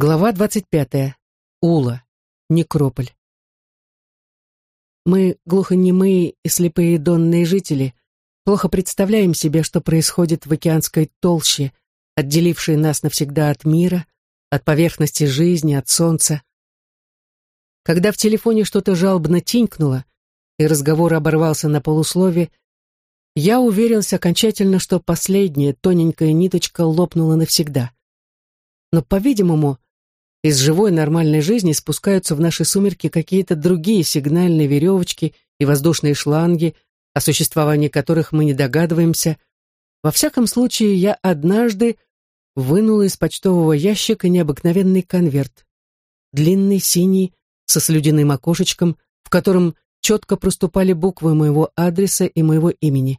Глава двадцать пятая. Ула. Некрополь. Мы, глухонемые и слепые донные жители, плохо представляем себе, что происходит в океанской толще, отделившей нас навсегда от мира, от поверхности жизни, от солнца. Когда в телефоне что-то жалобно тинькнуло, и разговор оборвался на полуслове, я уверился окончательно, что последняя тоненькая ниточка лопнула навсегда. Но, по-видимому, из живой нормальной жизни спускаются в наши сумерки какие-то другие сигнальные веревочки и воздушные шланги, о существовании которых мы не догадываемся. Во всяком случае, я однажды вынула из почтового ящика необыкновенный конверт. Длинный, синий, со слюдяным окошечком, в котором четко проступали буквы моего адреса и моего имени.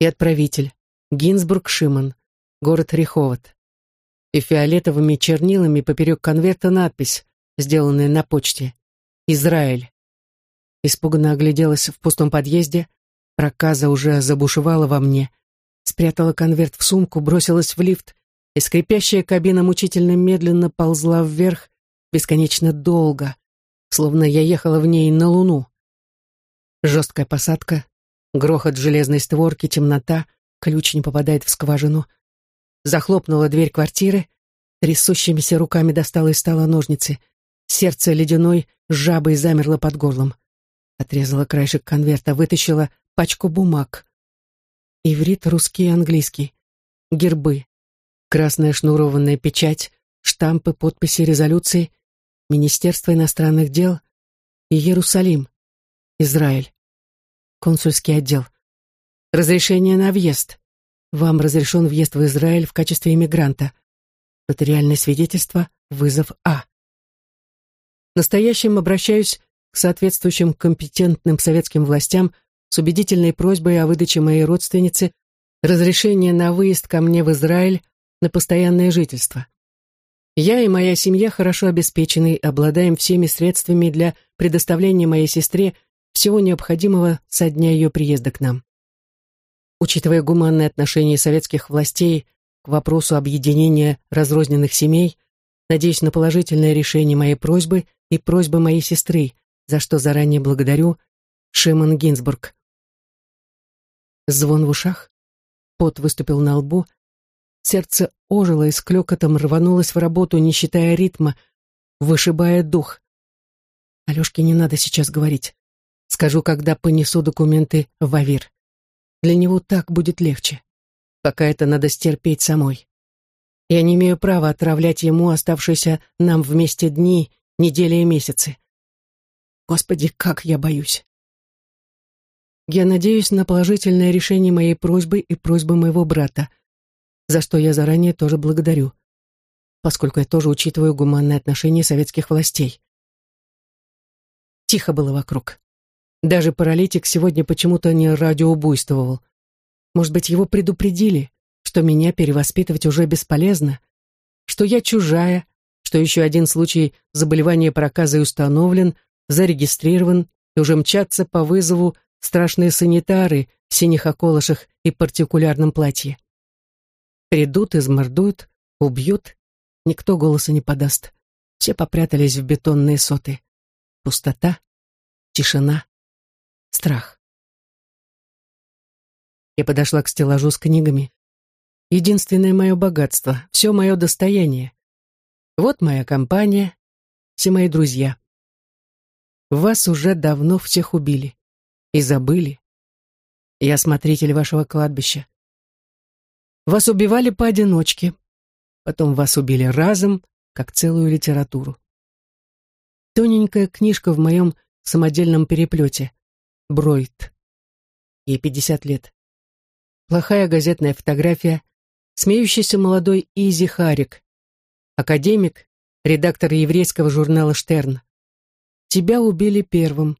И отправитель. Гинзбург Шиман. Город Риховод и фиолетовыми чернилами поперек конверта надпись, сделанная на почте. «Израиль». Испуганно огляделась в пустом подъезде. Проказа уже забушевала во мне. Спрятала конверт в сумку, бросилась в лифт, и скрипящая кабина мучительно медленно ползла вверх, бесконечно долго, словно я ехала в ней на луну. Жесткая посадка, грохот железной створки, темнота, ключ не попадает в скважину — захлопнула дверь квартиры, трясущимися руками достала из стола ножницы. Сердце ледяной жабой замерло под горлом. Отрезала краешек конверта, вытащила пачку бумаг. Иврит, русский и английский. Гербы. Красная шнурованная печать, штампы, подписи, резолюции. Министерство иностранных дел и Иерусалим. Израиль. Консульский отдел. Разрешение на въезд. Вам разрешен въезд в Израиль в качестве иммигранта. Нотариальное свидетельство, вызов А. Настоящим обращаюсь к соответствующим компетентным советским властям с убедительной просьбой о выдаче моей родственницы разрешения на выезд ко мне в Израиль на постоянное жительство. Я и моя семья хорошо обеспечены, обладаем всеми средствами для предоставления моей сестре всего необходимого со дня ее приезда к нам. Учитывая гуманное отношение советских властей к вопросу объединения разрозненных семей, надеюсь на положительное решение моей просьбы и просьбы моей сестры, за что заранее благодарю Шимон Гинзбург. Звон в ушах, пот выступил на лбу, сердце ожило и с клёкотом рванулось в работу, не считая ритма, вышибая дух. Алёшке не надо сейчас говорить. Скажу, когда понесу документы в Авир. Для него так будет легче. Пока это надо стерпеть самой. Я не имею права отравлять ему оставшиеся нам вместе дни, недели и месяцы. Господи, как я боюсь. Я надеюсь на положительное решение моей просьбы и просьбы моего брата, за что я заранее тоже благодарю, поскольку я тоже учитываю гуманное отношение советских властей. Тихо было вокруг. Даже паралитик сегодня почему-то не радиоубуйствовал. Может быть, его предупредили, что меня перевоспитывать уже бесполезно, что я чужая, что еще один случай заболевания проказой установлен, зарегистрирован, и уже мчатся по вызову страшные санитары в синих околышах и партикулярном платье. Придут, измордуют, убьют, никто голоса не подаст. Все попрятались в бетонные соты. Пустота, тишина страх. Я подошла к стеллажу с книгами. Единственное мое богатство, все мое достояние. Вот моя компания, все мои друзья. Вас уже давно всех убили и забыли. Я смотритель вашего кладбища. Вас убивали поодиночке, потом вас убили разом, как целую литературу. Тоненькая книжка в моем самодельном переплете. Бройт. Ей пятьдесят лет. Плохая газетная фотография, смеющийся молодой Изи Харик, академик, редактор еврейского журнала «Штерн». Тебя убили первым,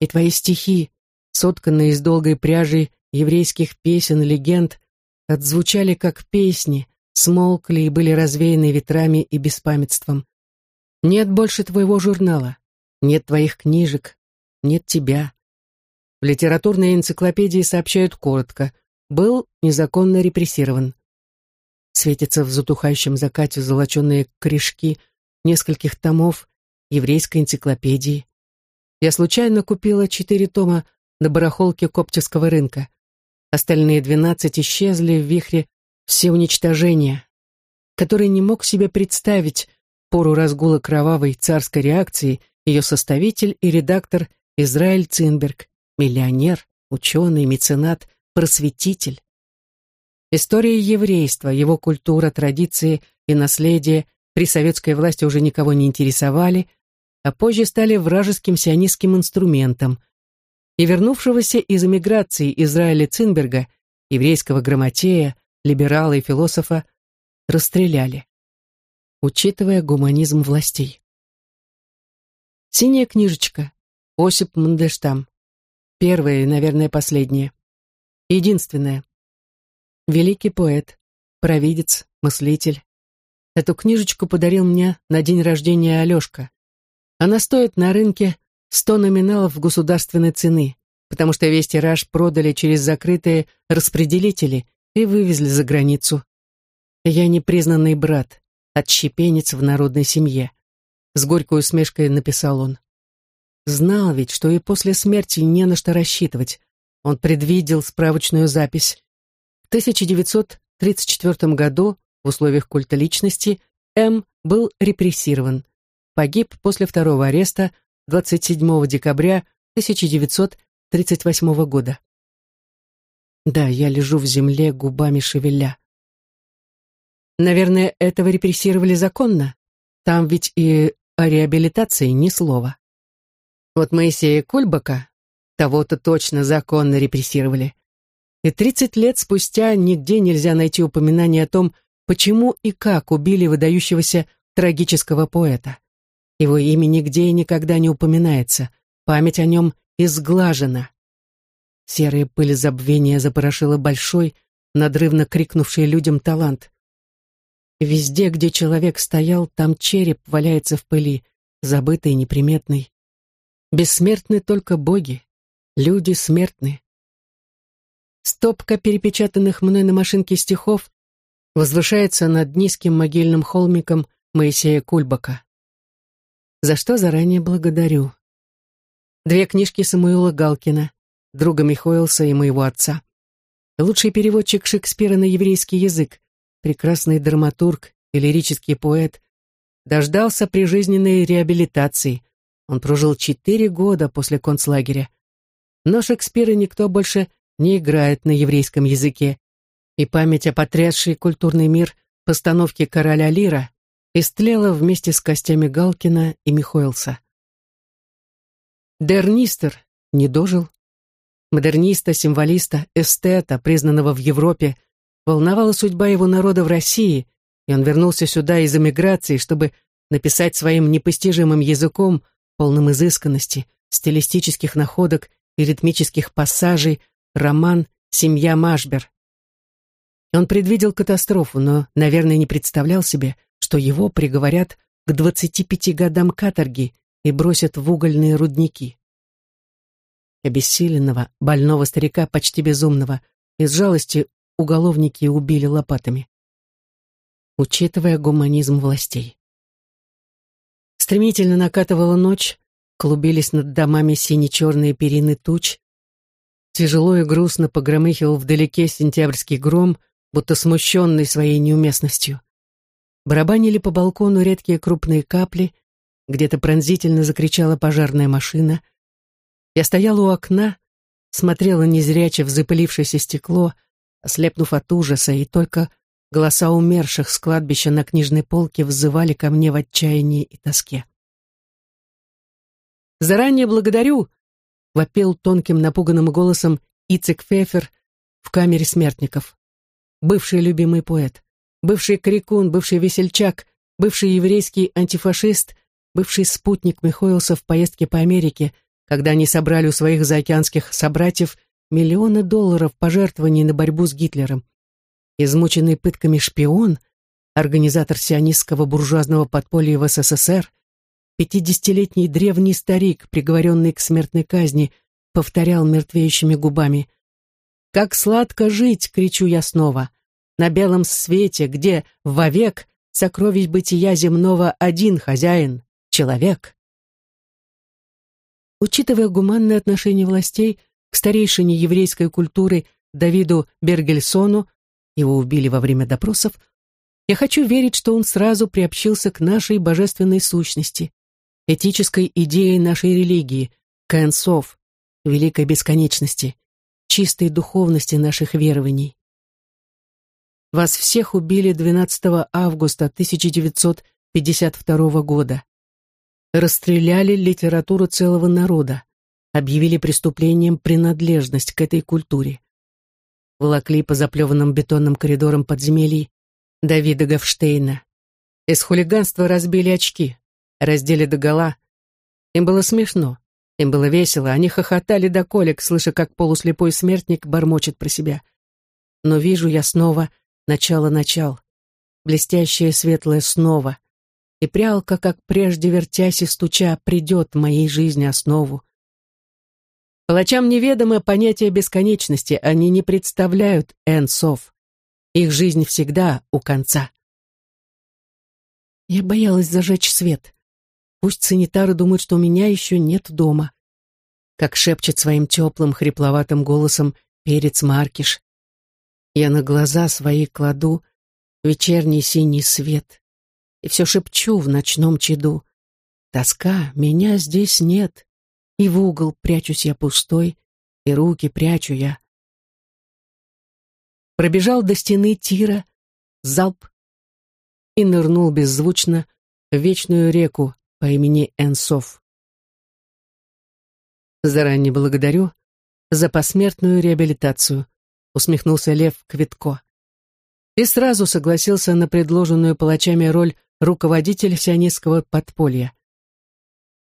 и твои стихи, сотканные из долгой пряжи еврейских песен и легенд, отзвучали как песни, смолкли и были развеяны ветрами и беспамятством. Нет больше твоего журнала, нет твоих книжек, нет тебя. В литературной энциклопедии сообщают коротко. Был незаконно репрессирован. светятся в затухающем закате золоченые корешки нескольких томов еврейской энциклопедии. Я случайно купила четыре тома на барахолке Коптевского рынка. Остальные двенадцать исчезли в вихре всеуничтожения, который не мог себе представить пору разгула кровавой царской реакции ее составитель и редактор Израиль Цинберг, миллионер, ученый, меценат, просветитель. История еврейства, его культура, традиции и наследие при советской власти уже никого не интересовали, а позже стали вражеским сионистским инструментом. И вернувшегося из эмиграции Израиля Цинберга, еврейского грамотея, либерала и философа, расстреляли, учитывая гуманизм властей. Синяя книжечка. Осип Мандельштам. Первая и, наверное, последняя. Единственная. Великий поэт, провидец, мыслитель. Эту книжечку подарил мне на день рождения Алешка. Она стоит на рынке 100 номиналов государственной цены, потому что весь тираж продали через закрытые распределители и вывезли за границу. Я непризнанный брат, отщепенец в народной семье. С горькой усмешкой написал он. Знал ведь, что и после смерти не на что рассчитывать. Он предвидел справочную запись. В 1934 году в условиях культа личности М. был репрессирован. Погиб после второго ареста 27 декабря 1938 года. Да, я лежу в земле, губами шевеля. Наверное, этого репрессировали законно. Там ведь и о реабилитации ни слова. Вот Моисея Кульбака того-то точно законно репрессировали. И 30 лет спустя нигде нельзя найти упоминания о том, почему и как убили выдающегося трагического поэта. Его имя нигде и никогда не упоминается, память о нем изглажена. Серая пыль забвения запорошила большой, надрывно крикнувший людям талант. Везде, где человек стоял, там череп валяется в пыли, забытый, неприметный. Бессмертны только боги, люди смертны. Стопка перепечатанных мной на машинке стихов возвышается над низким могильным холмиком Моисея Кульбака. За что заранее благодарю. Две книжки Самуила Галкина, друга Михоэлса и моего отца. Лучший переводчик Шекспира на еврейский язык, прекрасный драматург и лирический поэт, дождался прижизненной реабилитации. Он прожил четыре года после концлагеря. Но Шекспира никто больше не играет на еврейском языке, и память о потрясшей культурный мир постановке «Короля Лира» истлела вместе с костями Галкина и Михоэлса. Дернистер не дожил. Модерниста, символиста, эстета, признанного в Европе, волновала судьба его народа в России, и он вернулся сюда из эмиграции, чтобы написать своим непостижимым языком, полным изысканности, стилистических находок и ритмических пассажей, роман «Семья Машбер». Он предвидел катастрофу, но, наверное, не представлял себе, что его приговорят к 25 годам каторги и бросят в угольные рудники. Обессиленного, больного старика, почти безумного, из жалости уголовники убили лопатами. Учитывая гуманизм властей. Стремительно накатывала ночь, клубились над домами сине-черные перины туч. Тяжело и грустно погромыхивал вдалеке сентябрьский гром, будто смущенный своей неуместностью. Барабанили по балкону редкие крупные капли, где-то пронзительно закричала пожарная машина. Я стояла у окна, смотрела незряче в запылившееся стекло, ослепнув от ужаса, и только голоса умерших с кладбища на книжной полке взывали ко мне в отчаянии и тоске. «Заранее благодарю!» — вопил тонким напуганным голосом Ицек Фефер в камере смертников. Бывший любимый поэт, бывший крикун, бывший весельчак, бывший еврейский антифашист, бывший спутник Михоэлса в поездке по Америке, когда они собрали у своих заокеанских собратьев миллионы долларов пожертвований на борьбу с Гитлером. Измученный пытками шпион, организатор сионистского буржуазного подполья в СССР, пятидесятилетний древний старик, приговоренный к смертной казни, повторял мертвеющими губами. «Как сладко жить!» — кричу я снова. на белом свете, где вовек сокровищ бытия земного один хозяин — человек. Учитывая гуманное отношение властей к старейшине еврейской культуры Давиду Бергельсону, его убили во время допросов, я хочу верить, что он сразу приобщился к нашей божественной сущности, этической идее нашей религии, концов, великой бесконечности, чистой духовности наших верований. Вас всех убили 12 августа 1952 года. Расстреляли литературу целого народа, объявили преступлением принадлежность к этой культуре. Волокли по заплеванным бетонным коридорам подземелий Давида Гавштейна. Из хулиганства разбили очки, раздели догола. Им было смешно, им было весело, они хохотали до колик, слыша, как полуслепой смертник бормочет про себя. Но вижу я снова начало-начал, блестящее светлое снова, и прялка, как прежде вертясь и стуча, придет моей жизни основу. Палачам неведомо понятие бесконечности, они не представляют энсов. Их жизнь всегда у конца. Я боялась зажечь свет. Пусть санитары думают, что меня еще нет дома. Как шепчет своим теплым, хрипловатым голосом перец Маркиш. Я на глаза свои кладу вечерний синий свет и все шепчу в ночном чаду. Тоска, меня здесь нет, и в угол прячусь я пустой, и руки прячу я пробежал до стены тира, залп и нырнул беззвучно в вечную реку по имени Энсов. «Заранее благодарю за посмертную реабилитацию», усмехнулся Лев Квитко. И сразу согласился на предложенную палачами роль руководителя сионистского подполья.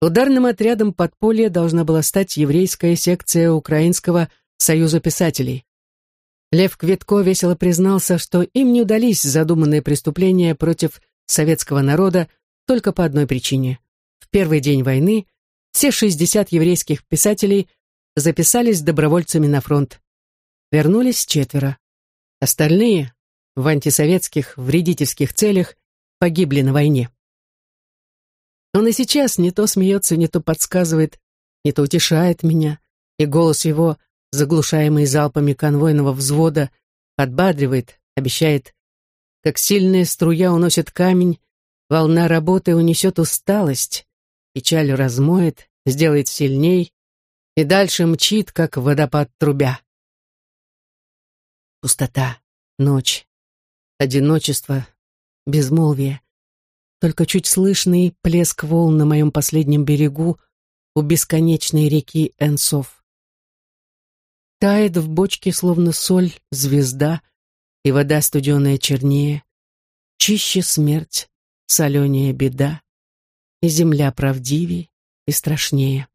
Ударным отрядом подполья должна была стать еврейская секция Украинского союза писателей. Лев Квитко весело признался, что им не удались задуманные преступления против советского народа только по одной причине. В первый день войны все 60 еврейских писателей записались добровольцами на фронт. Вернулись четверо. Остальные, в антисоветских вредительских целях, погибли на войне. Он и сейчас не то смеется, не то подсказывает, не то утешает меня, и голос его заглушаемый залпами конвойного взвода, подбадривает, обещает. Как сильная струя уносит камень, волна работы унесет усталость, печаль размоет, сделает сильней и дальше мчит, как водопад трубя. Пустота, ночь, одиночество, безмолвие. Только чуть слышный плеск волн на моем последнем берегу у бесконечной реки Энсов. Тает в бочке, словно соль, звезда, И вода студеная чернее. Чище смерть, соленее беда, И земля правдивей и страшнее.